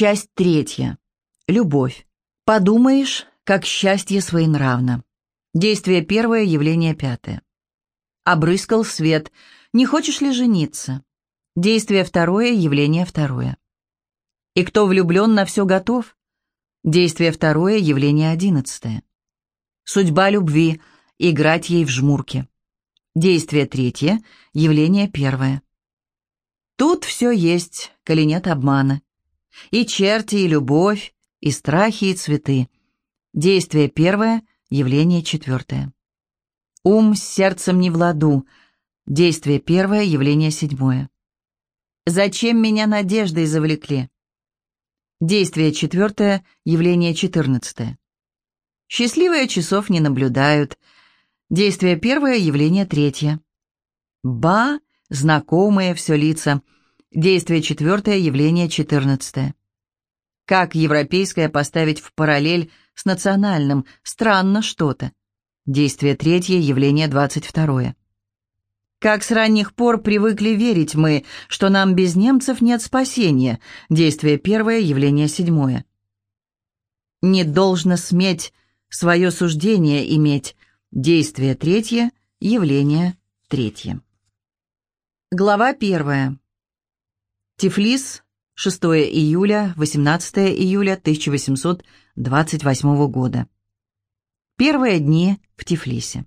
Часть третья. Любовь. Подумаешь, как счастье своенравно. Действие первое, явление пятое. Обрыскал свет. Не хочешь ли жениться? Действие второе, явление второе. И кто влюблен на все готов? Действие второе, явление одиннадцатое. Судьба любви. Играть ей в жмурки. Действие третье, явление первое. Тут все есть, коли нет обмана. И черти, и любовь, и страхи, и цветы. Действие первое, явление четвертое. Ум с сердцем не в ладу. Действие первое, явление седьмое. Зачем меня надеждой завлекли? Действие четвертое, явление четырнадцатое. Счастливые часов не наблюдают. Действие первое, явление третье. Ба, знакомые все лица. Действие четвертое, явление четырнадцатое. Как европейское поставить в параллель с национальным? Странно что-то. Действие третье, явление двадцать второе. Как с ранних пор привыкли верить мы, что нам без немцев нет спасения. Действие первое, явление седьмое. Не должно сметь свое суждение иметь. Действие третье, явление третье. Глава первая. Тифлис, 6 июля, 18 июля 1828 года. Первые дни в Тифлисе.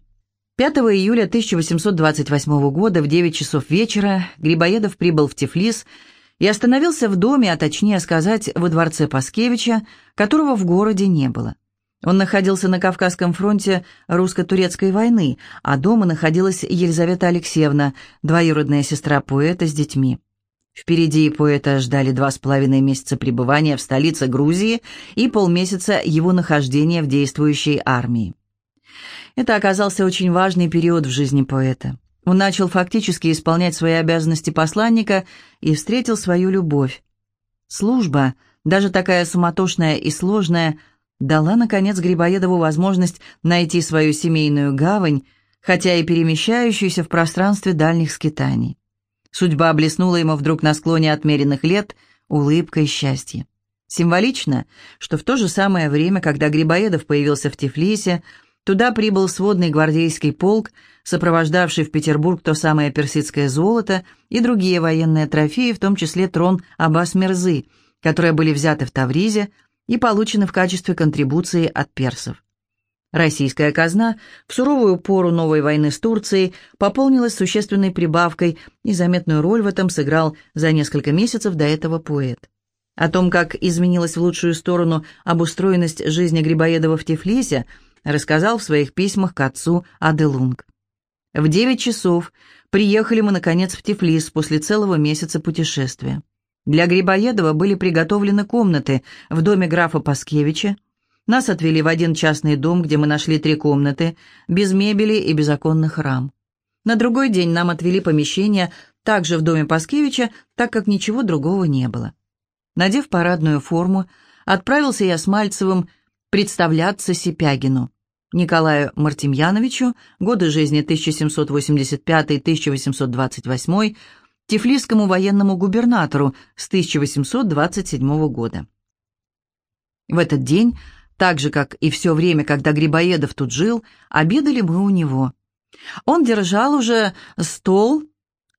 5 июля 1828 года в 9 часов вечера Грибоедов прибыл в Тифлис и остановился в доме, а точнее сказать, во дворце Паскевича, которого в городе не было. Он находился на Кавказском фронте русско-турецкой войны, а дома находилась Елизавета Алексеевна, двоюродная сестра поэта с детьми. Впереди поэта ждали два с половиной месяца пребывания в столице Грузии и полмесяца его нахождения в действующей армии. Это оказался очень важный период в жизни поэта. Он начал фактически исполнять свои обязанности посланника и встретил свою любовь. Служба, даже такая суматошная и сложная, дала, наконец, Грибоедову возможность найти свою семейную гавань, хотя и перемещающуюся в пространстве дальних скитаний. Судьба блеснула ему вдруг на склоне отмеренных лет улыбкой счастья. Символично, что в то же самое время, когда Грибоедов появился в Тифлисе, туда прибыл сводный гвардейский полк, сопровождавший в Петербург то самое персидское золото и другие военные трофеи, в том числе трон Аббас-Мерзы, которые были взяты в Тавризе, и получены в качестве контрибуции от персов. Российская казна в суровую пору новой войны с Турцией пополнилась существенной прибавкой, и заметную роль в этом сыграл за несколько месяцев до этого поэт. О том, как изменилась в лучшую сторону обустроенность жизни Грибоедова в Тифлисе, рассказал в своих письмах к отцу Аделунг. В девять часов приехали мы, наконец, в Тифлис после целого месяца путешествия. Для Грибоедова были приготовлены комнаты в доме графа Паскевича. Нас отвели в один частный дом, где мы нашли три комнаты, без мебели и без оконных рам. На другой день нам отвели помещение также в доме Паскевича, так как ничего другого не было. Надев парадную форму, отправился я с Мальцевым представляться Сипягину. Николаю Мартемьяновичу, годы жизни 1785-1828, Тифлисскому военному губернатору с 1827 года. В этот день, так же, как и все время, когда Грибоедов тут жил, обедали мы у него. Он держал уже стол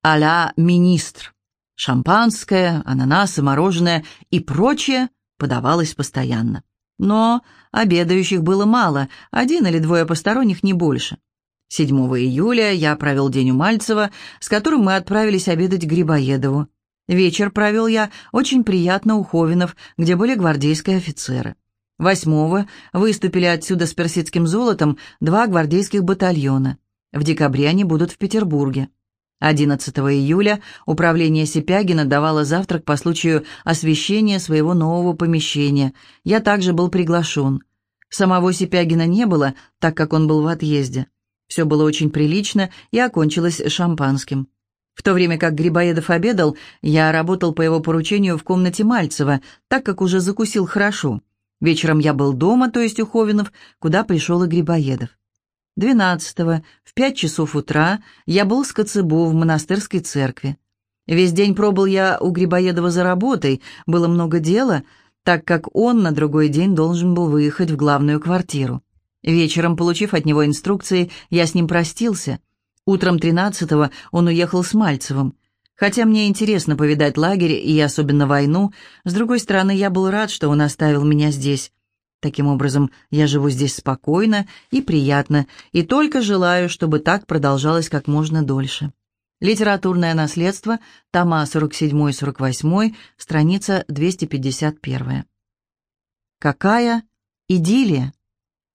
а-ля министр. Шампанское, ананасы, мороженое и прочее подавалось постоянно. Но обедающих было мало, один или двое посторонних, не больше. 7 июля я провел день у Мальцева, с которым мы отправились обедать к Грибоедову. Вечер провел я очень приятно у Ховинов, где были гвардейские офицеры. Восьмого выступили отсюда с персидским золотом два гвардейских батальона. В декабре они будут в Петербурге. 11 июля управление Сипягина давало завтрак по случаю освещения своего нового помещения. Я также был приглашен. Самого Сипягина не было, так как он был в отъезде. Все было очень прилично и окончилось шампанским. В то время как Грибоедов обедал, я работал по его поручению в комнате Мальцева, так как уже закусил хорошо. Вечером я был дома, то есть у Ховинов, куда пришел и Грибоедов. 12-го, в пять часов утра, я был с Коцебу в монастырской церкви. Весь день пробыл я у Грибоедова за работой, было много дела, так как он на другой день должен был выехать в главную квартиру. Вечером, получив от него инструкции, я с ним простился. Утром 13-го он уехал с Мальцевым. Хотя мне интересно повидать лагерь и особенно войну, с другой стороны, я был рад, что он оставил меня здесь. Таким образом, я живу здесь спокойно и приятно, и только желаю, чтобы так продолжалось как можно дольше. Литературное наследство, тома 47-48, страница 251. Какая идиллия!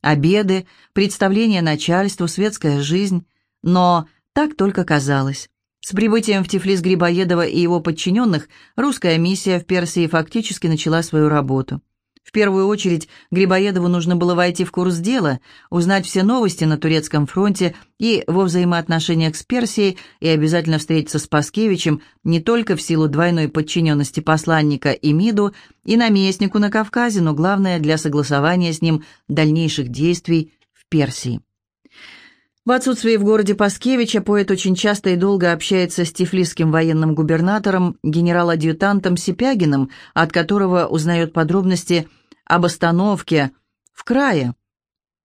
Обеды, представления начальству, светская жизнь. Но так только казалось. С прибытием в Тифлис Грибоедова и его подчиненных русская миссия в Персии фактически начала свою работу. В первую очередь Грибоедову нужно было войти в курс дела, узнать все новости на турецком фронте и во взаимоотношениях с Персией и обязательно встретиться с Паскевичем не только в силу двойной подчиненности посланника и МИДу и наместнику на Кавказе, но главное для согласования с ним дальнейших действий в Персии. В отсутствие в городе Паскевича поэт очень часто и долго общается с тифлисским военным губернатором, генерал-адъютантом Сипягиным, от которого узнает подробности об остановке в крае.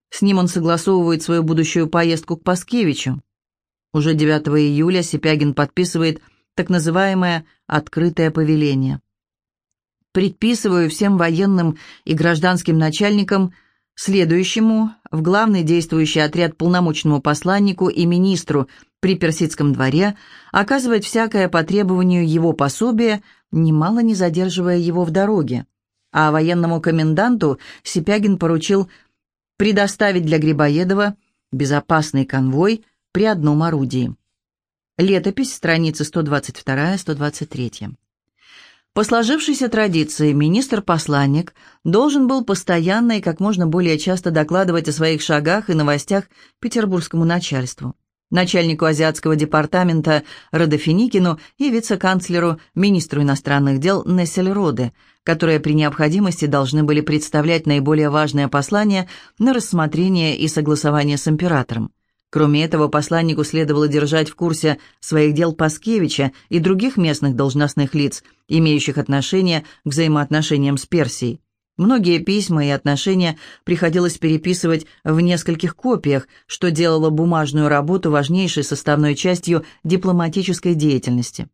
С ним он согласовывает свою будущую поездку к Паскевичу. Уже 9 июля Сипягин подписывает так называемое «открытое повеление». Предписываю всем военным и гражданским начальникам следующему в главный действующий отряд полномочному посланнику и министру при персидском дворе оказывать всякое по требованию его пособие, немало не задерживая его в дороге а военному коменданту Сипягин поручил предоставить для Грибоедова безопасный конвой при одном орудии. Летопись, страницы 122-123. По сложившейся традиции, министр-посланник должен был постоянно и как можно более часто докладывать о своих шагах и новостях петербургскому начальству начальнику азиатского департамента Родофиникину и вице-канцлеру, министру иностранных дел Нессельроде, которые при необходимости должны были представлять наиболее важное послание на рассмотрение и согласование с императором. Кроме этого, посланнику следовало держать в курсе своих дел Паскевича и других местных должностных лиц, имеющих отношение к взаимоотношениям с Персией. Многие письма и отношения приходилось переписывать в нескольких копиях, что делало бумажную работу важнейшей составной частью дипломатической деятельности.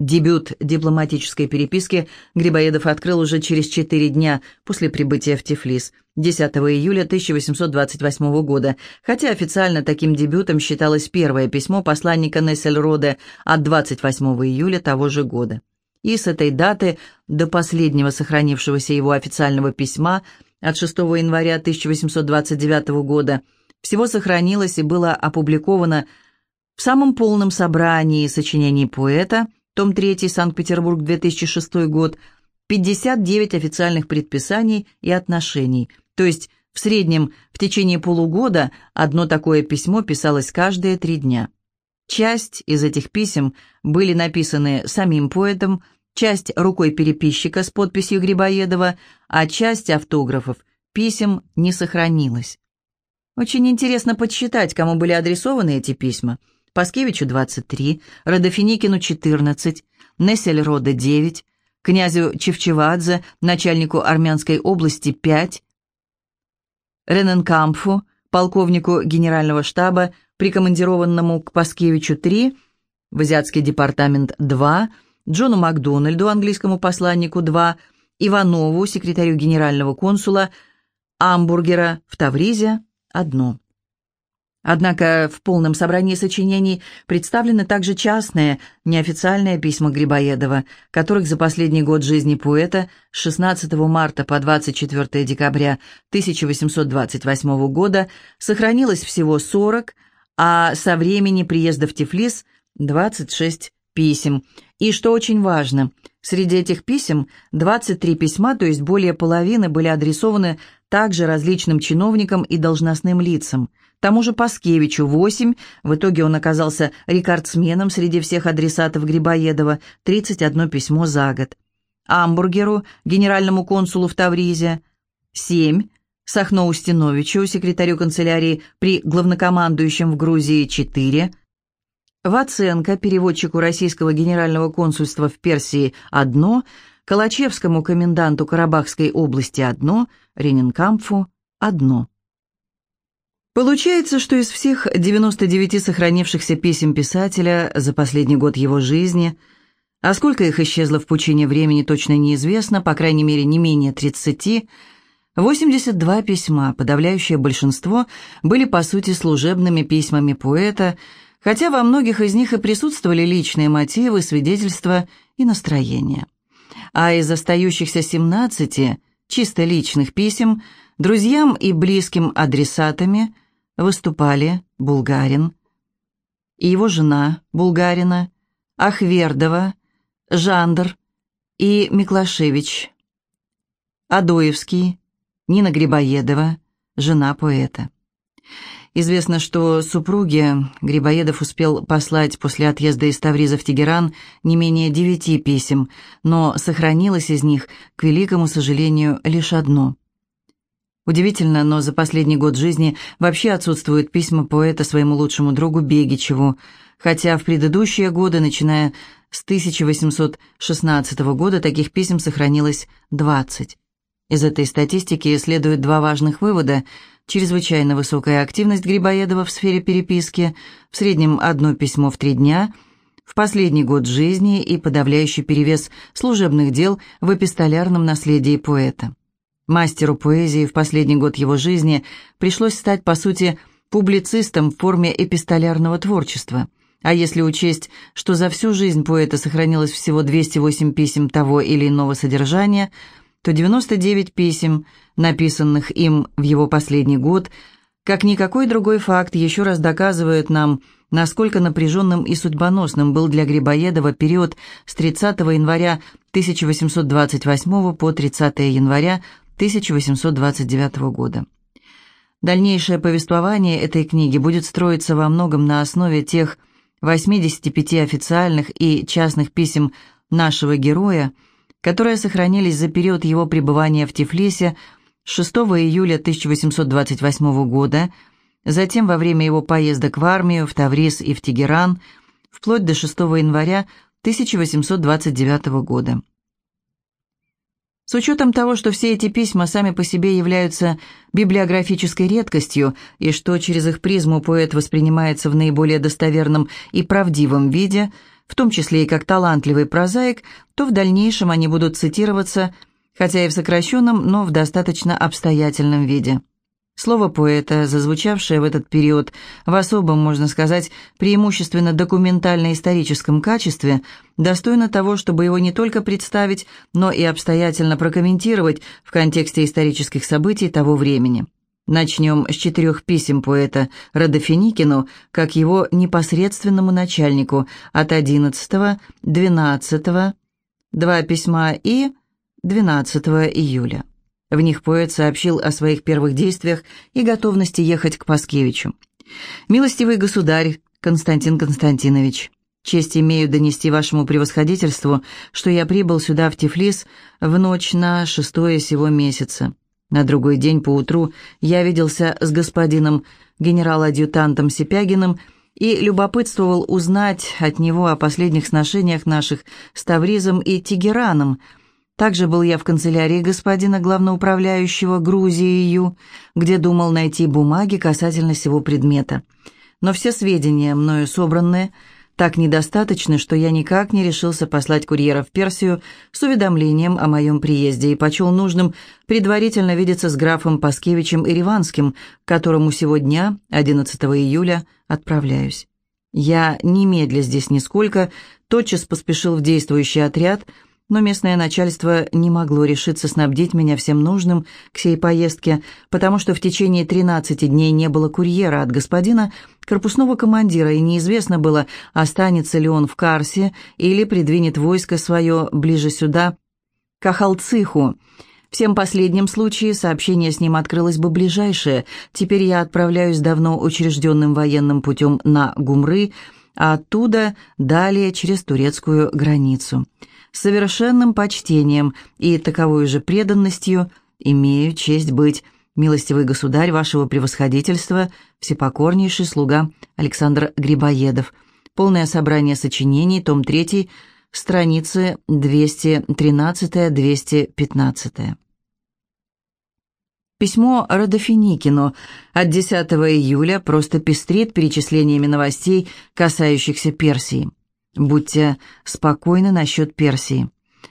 Дебют дипломатической переписки Грибоедов открыл уже через четыре дня после прибытия в Тифлис, 10 июля 1828 года, хотя официально таким дебютом считалось первое письмо посланника Нессельроде от 28 июля того же года. И с этой даты до последнего сохранившегося его официального письма от 6 января 1829 года всего сохранилось и было опубликовано в самом полном собрании сочинений поэта, том 3, Санкт-Петербург, 2006 год, 59 официальных предписаний и отношений, то есть в среднем в течение полугода одно такое письмо писалось каждые три дня. Часть из этих писем были написаны самим поэтом, часть рукой переписчика с подписью Грибоедова, а часть автографов, писем не сохранилась. Очень интересно подсчитать, кому были адресованы эти письма. Паскевичу 23, Родофиникину 14, Нессельроде 9, князю Чевчевадзе, начальнику Армянской области 5, Рененкампфу, полковнику генерального штаба, прикомандированному к Паскевичу 3, в Азиатский департамент 2, Джону Макдональду, английскому посланнику 2, Иванову, секретарю генерального консула, Амбургера в Тавризе – одно. Однако в полном собрании сочинений представлены также частные, неофициальные письма Грибоедова, которых за последний год жизни поэта с 16 марта по 24 декабря 1828 года сохранилось всего 40, а со времени приезда в Тифлис – 26 писем. И что очень важно, среди этих писем 23 письма, то есть более половины, были адресованы также различным чиновникам и должностным лицам. Тому же Паскевичу 8, в итоге он оказался рекордсменом среди всех адресатов Грибоедова, 31 письмо за год. Амбургеру, генеральному консулу в Тавризе, 7, Сахно Устиновичу, секретарю канцелярии при главнокомандующем в Грузии, 4, Ваценко, переводчику российского генерального консульства в Персии, одно, Калачевскому коменданту Карабахской области одно, Ренинкампфу одно. Получается, что из всех 99 сохранившихся писем писателя за последний год его жизни, а сколько их исчезло в пучине времени, точно неизвестно, по крайней мере, не менее 30, 82 письма, подавляющее большинство, были по сути служебными письмами поэта, хотя во многих из них и присутствовали личные мотивы, свидетельства и настроения. А из остающихся 17 чисто личных писем друзьям и близким адресатами – выступали Булгарин и его жена Булгарина, Ахвердова, Жандр и Миклашевич, Адоевский, Нина Грибоедова, жена поэта. Известно, что супруге Грибоедов успел послать после отъезда из Тавриза в Тегеран не менее девяти писем, но сохранилось из них, к великому сожалению, лишь одно – Удивительно, но за последний год жизни вообще отсутствуют письма поэта своему лучшему другу Бегичеву, хотя в предыдущие годы, начиная с 1816 года, таких писем сохранилось 20. Из этой статистики следует два важных вывода. Чрезвычайно высокая активность Грибоедова в сфере переписки, в среднем одно письмо в три дня, в последний год жизни и подавляющий перевес служебных дел в эпистолярном наследии поэта. Мастеру поэзии в последний год его жизни пришлось стать, по сути, публицистом в форме эпистолярного творчества. А если учесть, что за всю жизнь поэта сохранилось всего 208 писем того или иного содержания, то 99 писем, написанных им в его последний год, как никакой другой факт, еще раз доказывают нам, насколько напряженным и судьбоносным был для Грибоедова период с 30 января 1828 по 30 января 1829 года. Дальнейшее повествование этой книги будет строиться во многом на основе тех 85 официальных и частных писем нашего героя, которые сохранились за период его пребывания в Тифлисе с 6 июля 1828 года, затем во время его поездок в армию, в Таврис и в Тегеран, вплоть до 6 января 1829 года. С учетом того, что все эти письма сами по себе являются библиографической редкостью, и что через их призму поэт воспринимается в наиболее достоверном и правдивом виде, в том числе и как талантливый прозаик, то в дальнейшем они будут цитироваться, хотя и в сокращенном, но в достаточно обстоятельном виде. Слово поэта, зазвучавшее в этот период в особом, можно сказать, преимущественно документально-историческом качестве, достойно того, чтобы его не только представить, но и обстоятельно прокомментировать в контексте исторических событий того времени. Начнем с четырех писем поэта Родофиникину, как его непосредственному начальнику от 11, 12, два письма и 12 июля. В них поэт сообщил о своих первых действиях и готовности ехать к Паскевичу. «Милостивый государь Константин Константинович, честь имею донести вашему превосходительству, что я прибыл сюда, в Тифлис, в ночь на шестое сего месяца. На другой день поутру я виделся с господином генерал-адъютантом Сипягиным и любопытствовал узнать от него о последних сношениях наших с Тавризом и Тегераном – также был я в канцелярии господина главноуправляющего Грузией, где думал найти бумаги касательно сего предмета. Но все сведения, мною собранные, так недостаточны, что я никак не решился послать курьера в Персию с уведомлением о моем приезде и почел нужным предварительно видеться с графом Паскевичем и к которому сегодня, 11 июля, отправляюсь. Я немедля здесь нисколько, тотчас поспешил в действующий отряд – но местное начальство не могло решиться снабдить меня всем нужным к сей поездке, потому что в течение 13 дней не было курьера от господина корпусного командира, и неизвестно было, останется ли он в Карсе или придвинет войско свое ближе сюда, к Ахалциху. Всем последнем случае сообщение с ним открылось бы ближайшее. Теперь я отправляюсь давно учрежденным военным путем на Гумры, а оттуда далее через турецкую границу совершенным почтением и таковой же преданностью имею честь быть, милостивый государь вашего превосходительства, всепокорнейший слуга Александр Грибоедов. Полное собрание сочинений, том 3, страницы 213-215. Письмо Родофиникину от 10 июля просто пестрит перечислениями новостей, касающихся Персии. Будьте спокойны насчет Персии.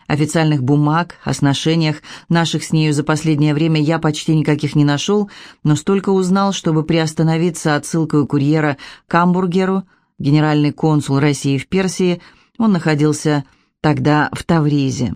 Официальных бумаг о сношениях наших с нею за последнее время я почти никаких не нашел, но столько узнал, чтобы приостановиться отсылкой курьера к Амбургеру, генеральный консул России в Персии, он находился тогда в Тавризе.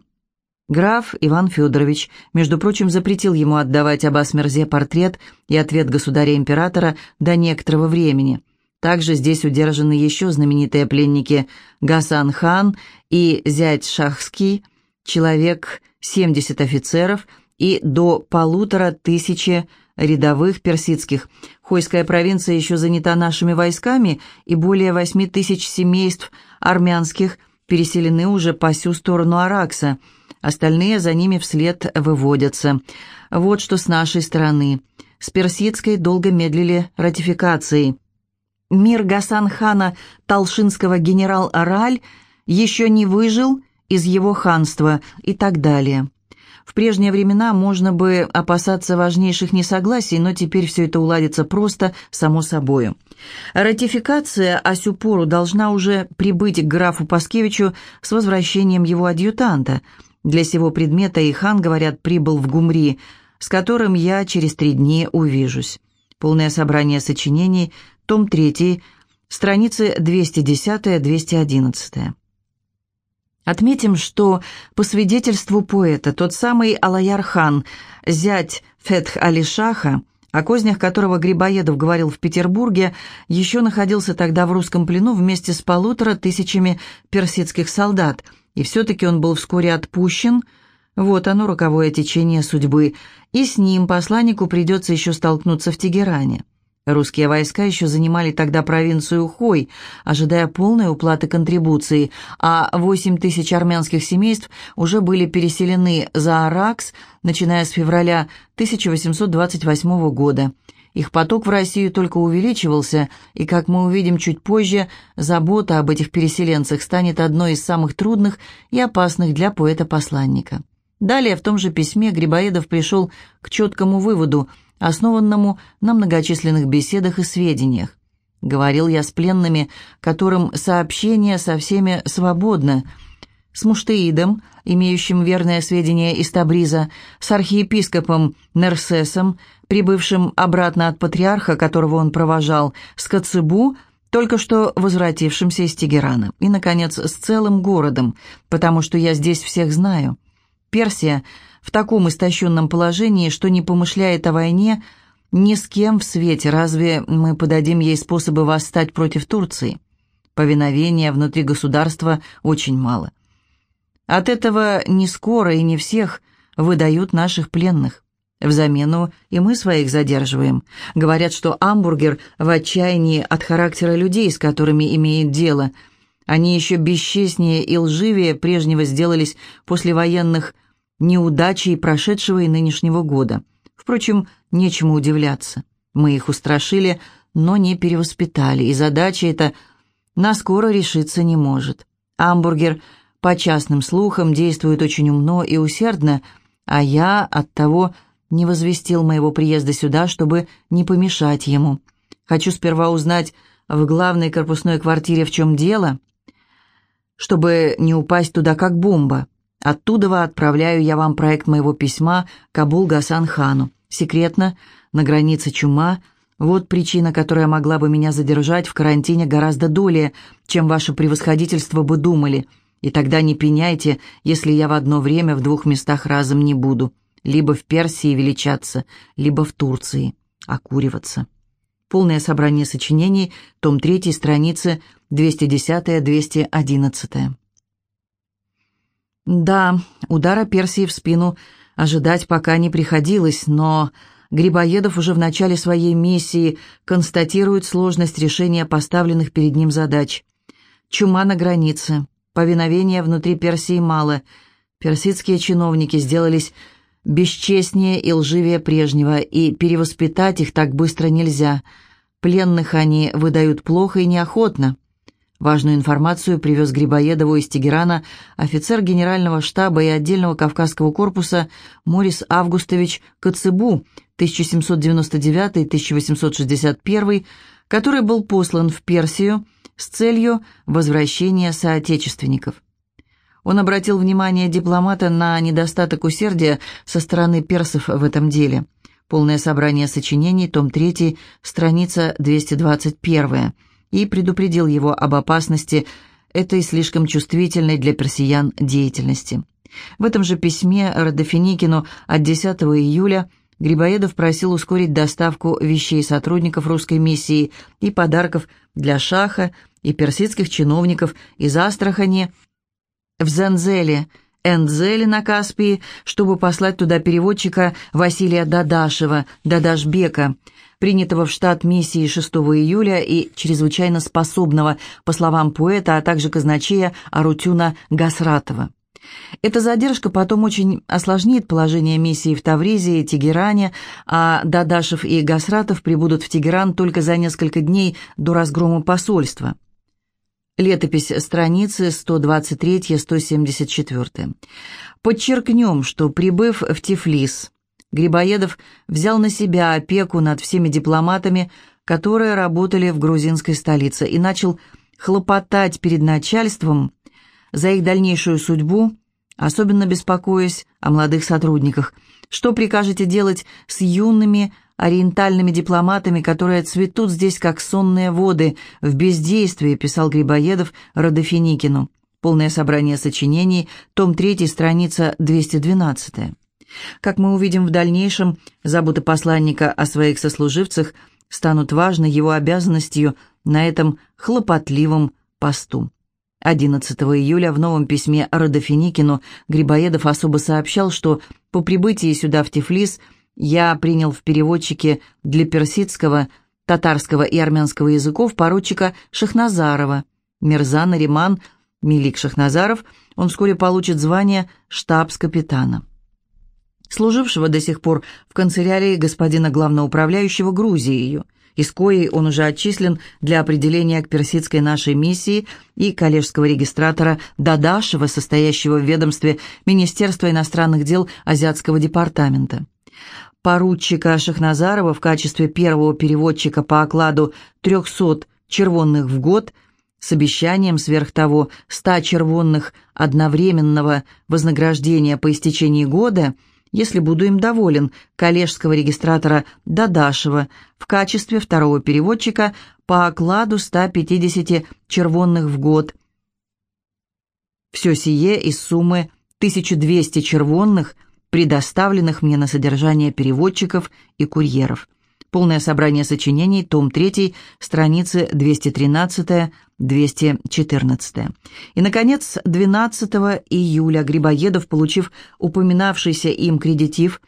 Граф Иван Федорович, между прочим, запретил ему отдавать Аббас-Мерзе портрет и ответ государя-императора до некоторого времени. Также здесь удержаны еще знаменитые пленники Гасан хан и зять Шахский, человек 70 офицеров и до полутора тысячи рядовых персидских. Хойская провинция еще занята нашими войсками, и более восьми тысяч семейств армянских переселены уже по всю сторону Аракса – Остальные за ними вслед выводятся. Вот что с нашей стороны. С персидской долго медлили ратификации. Мир Гасан-хана Талшинского генерал Араль еще не выжил из его ханства и так далее. В прежние времена можно бы опасаться важнейших несогласий, но теперь все это уладится просто, само собою. Ратификация Асюпору должна уже прибыть к графу Паскевичу с возвращением его адъютанта – для сего предмета и хан, говорят, прибыл в Гумри, с которым я через три дни увижусь. Полное собрание сочинений, том 3, страницы 210-211. Отметим, что по свидетельству поэта тот самый Алаяр-хан, зять Фетх Али-Шаха, о кознях которого Грибоедов говорил в Петербурге, еще находился тогда в русском плену вместе с полутора тысячами персидских солдат – и все-таки он был вскоре отпущен. Вот оно, роковое течение судьбы, и с ним посланнику придется еще столкнуться в Тегеране. Русские войска еще занимали тогда провинцию Хой, ожидая полной уплаты контрибуции, а 8 тысяч армянских семейств уже были переселены за Аракс, начиная с февраля 1828 года. Их поток в Россию только увеличивался, и, как мы увидим чуть позже, забота об этих переселенцах станет одной из самых трудных и опасных для поэта-посланника. Далее в том же письме Грибоедов пришел к четкому выводу, основанному на многочисленных беседах и сведениях. Говорил я с пленными, которым сообщение со всеми свободно, с Муштеидом, имеющим верное сведения из Табриза, с архиепископом Нерсесом, прибывшим обратно от патриарха, которого он провожал, с Коцебу, только что возвратившимся из Тегерана, и, наконец, с целым городом, потому что я здесь всех знаю. Персия в таком истощенном положении, что не помышляет о войне ни с кем в свете, разве мы подадим ей способы восстать против Турции? Повиновения внутри государства очень мало. От этого не скоро и не всех выдают наших пленных. В замену и мы своих задерживаем. Говорят, что Амбургер в отчаянии от характера людей, с которыми имеет дело. Они еще бесчестнее и лживее прежнего сделались после военных неудачей прошедшего и нынешнего года. Впрочем, нечему удивляться. Мы их устрашили, но не перевоспитали, и задача эта наскоро решиться не может. Амбургер, по частным слухам, действует очень умно и усердно, а я от того не возвестил моего приезда сюда, чтобы не помешать ему. Хочу сперва узнать в главной корпусной квартире, в чем дело, чтобы не упасть туда как бомба. Оттуда отправляю я вам проект моего письма Кабул Гасан Хану. Секретно, на границе чума. Вот причина, которая могла бы меня задержать в карантине гораздо долее, чем ваше превосходительство бы думали. И тогда не пеняйте, если я в одно время в двух местах разом не буду либо в Персии величаться, либо в Турции окуриваться. Полное собрание сочинений, том 3, страницы 210-211. Да, удара Персии в спину ожидать пока не приходилось, но Грибоедов уже в начале своей миссии констатирует сложность решения поставленных перед ним задач. Чума на границе, повиновения внутри Персии мало, персидские чиновники сделались бесчестнее и лживее прежнего, и перевоспитать их так быстро нельзя. Пленных они выдают плохо и неохотно. Важную информацию привез Грибоедову из Тегерана офицер генерального штаба и отдельного Кавказского корпуса Морис Августович Коцебу 1799-1861, который был послан в Персию с целью возвращения соотечественников. Он обратил внимание дипломата на недостаток усердия со стороны персов в этом деле. Полное собрание сочинений, том 3, страница 221 и предупредил его об опасности этой слишком чувствительной для персиян деятельности. В этом же письме Родофиникину от 10 июля Грибоедов просил ускорить доставку вещей сотрудников русской миссии и подарков для шаха и персидских чиновников из Астрахани в Зензеле, Энзеле на Каспии, чтобы послать туда переводчика Василия Дадашева, Дадашбека, принятого в штат миссии 6 июля и чрезвычайно способного, по словам поэта, а также казначея Арутюна Гасратова. Эта задержка потом очень осложнит положение миссии в Тавризе и Тегеране, а Дадашев и Гасратов прибудут в Тегеран только за несколько дней до разгрома посольства. Летопись страницы 123-174. Подчеркнем, что, прибыв в Тифлис, Грибоедов взял на себя опеку над всеми дипломатами, которые работали в грузинской столице, и начал хлопотать перед начальством за их дальнейшую судьбу, особенно беспокоясь о молодых сотрудниках. Что прикажете делать с юными ориентальными дипломатами, которые цветут здесь, как сонные воды, в бездействии, писал Грибоедов Родофиникину. Полное собрание сочинений, том 3, страница 212. Как мы увидим в дальнейшем, заботы посланника о своих сослуживцах станут важной его обязанностью на этом хлопотливом посту. 11 июля в новом письме Родофиникину Грибоедов особо сообщал, что по прибытии сюда в Тифлис я принял в переводчике для персидского, татарского и армянского языков поручика Шахназарова. Мирзан Риман Милик Шахназаров, он вскоре получит звание штабс-капитана служившего до сих пор в канцелярии господина главноуправляющего Грузией, из коей он уже отчислен для определения к персидской нашей миссии и коллежского регистратора Дадашева, состоящего в ведомстве Министерства иностранных дел Азиатского департамента. Поручика Шахназарова в качестве первого переводчика по окладу 300 червонных в год с обещанием сверх того 100 червонных одновременного вознаграждения по истечении года – если буду им доволен, коллежского регистратора Дадашева в качестве второго переводчика по окладу 150 червонных в год. Все сие из суммы 1200 червонных, предоставленных мне на содержание переводчиков и курьеров. Полное собрание сочинений, том 3, страницы 213-214. И, наконец, 12 июля Грибоедов, получив упоминавшийся им кредитив,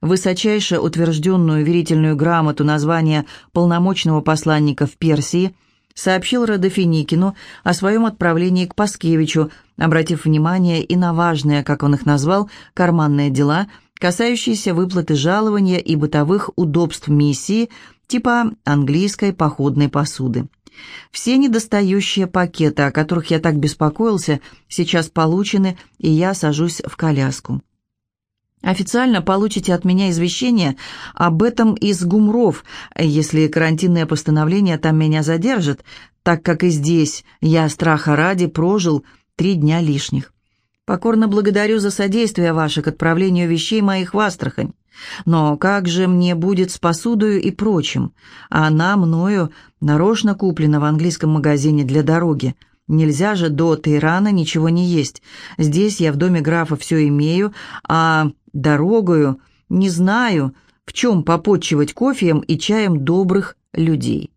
высочайше утвержденную верительную грамоту названия полномочного посланника в Персии, сообщил Родофиникину о своем отправлении к Паскевичу, обратив внимание и на важные, как он их назвал, карманные дела – касающиеся выплаты жалования и бытовых удобств миссии типа английской походной посуды. Все недостающие пакеты, о которых я так беспокоился, сейчас получены, и я сажусь в коляску. Официально получите от меня извещение об этом из Гумров, если карантинное постановление там меня задержит, так как и здесь я страха ради прожил три дня лишних. Покорно благодарю за содействие ваше к отправлению вещей моих в Астрахань. Но как же мне будет с посудою и прочим? А она мною нарочно куплена в английском магазине для дороги. Нельзя же до Тейрана ничего не есть. Здесь я в доме графа все имею, а дорогою не знаю, в чем попотчевать кофеем и чаем добрых людей.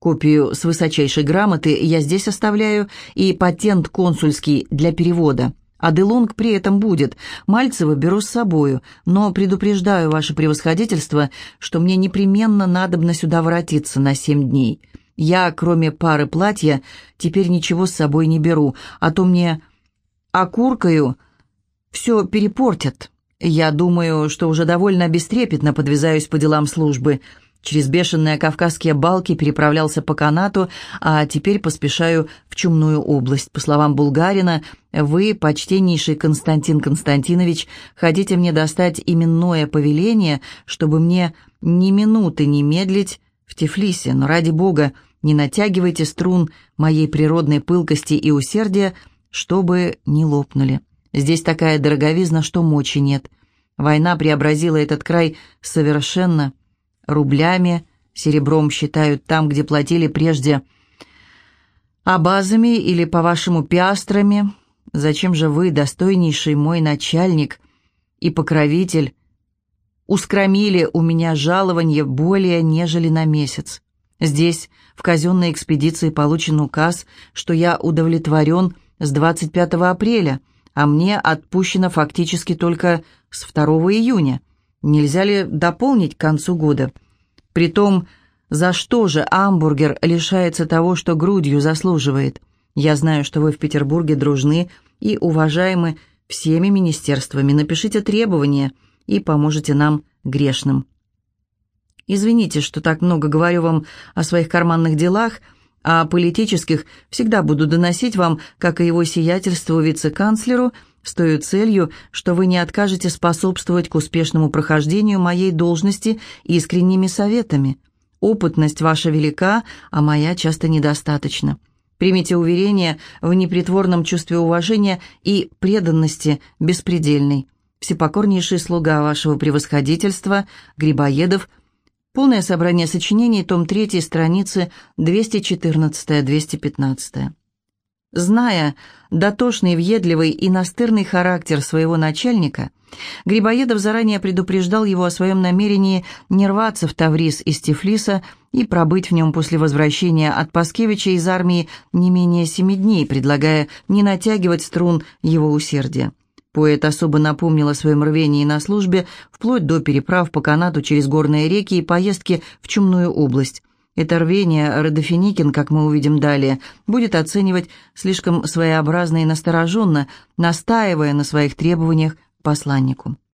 Копию с высочайшей грамоты я здесь оставляю и патент консульский для перевода. А Делонг при этом будет. Мальцева беру с собою, но предупреждаю ваше превосходительство, что мне непременно надобно сюда воротиться на семь дней. Я, кроме пары платья, теперь ничего с собой не беру, а то мне окуркаю, все перепортят. Я думаю, что уже довольно бестрепетно подвязаюсь по делам службы. Через бешеные кавказские балки переправлялся по канату, а теперь поспешаю в Чумную область. По словам Булгарина, вы, почтеннейший Константин Константинович, хотите мне достать именное повеление, чтобы мне ни минуты не медлить в Тифлисе, но ради бога, не натягивайте струн моей природной пылкости и усердия, чтобы не лопнули. Здесь такая дороговизна, что мочи нет. Война преобразила этот край совершенно рублями, серебром считают там, где платили прежде абазами или, по-вашему, пиастрами. Зачем же вы, достойнейший мой начальник и покровитель, ускромили у меня жалование более нежели на месяц? Здесь, в казенной экспедиции, получен указ, что я удовлетворен с 25 апреля, а мне отпущено фактически только с 2 июня. Нельзя ли дополнить к концу года? Притом, за что же Амбургер лишается того, что грудью заслуживает? Я знаю, что вы в Петербурге дружны и уважаемы всеми министерствами. Напишите требования и поможете нам грешным. Извините, что так много говорю вам о своих карманных делах, а политических всегда буду доносить вам, как и его сиятельству вице-канцлеру, с той целью, что вы не откажете способствовать к успешному прохождению моей должности искренними советами. Опытность ваша велика, а моя часто недостаточна. Примите уверение в непритворном чувстве уважения и преданности беспредельной. Всепокорнейший слуга вашего превосходительства, Грибоедов, полное собрание сочинений, том 3, страницы 214-215. Зная дотошный, въедливый и настырный характер своего начальника, Грибоедов заранее предупреждал его о своем намерении не рваться в Таврис из Тифлиса и пробыть в нем после возвращения от Паскевича из армии не менее семи дней, предлагая не натягивать струн его усердия. Поэт особо напомнил о своем рвении на службе, вплоть до переправ по канату через горные реки и поездки в Чумную область. Это рвение Родофиникин, как мы увидим далее, будет оценивать слишком своеобразно и настороженно, настаивая на своих требованиях посланнику.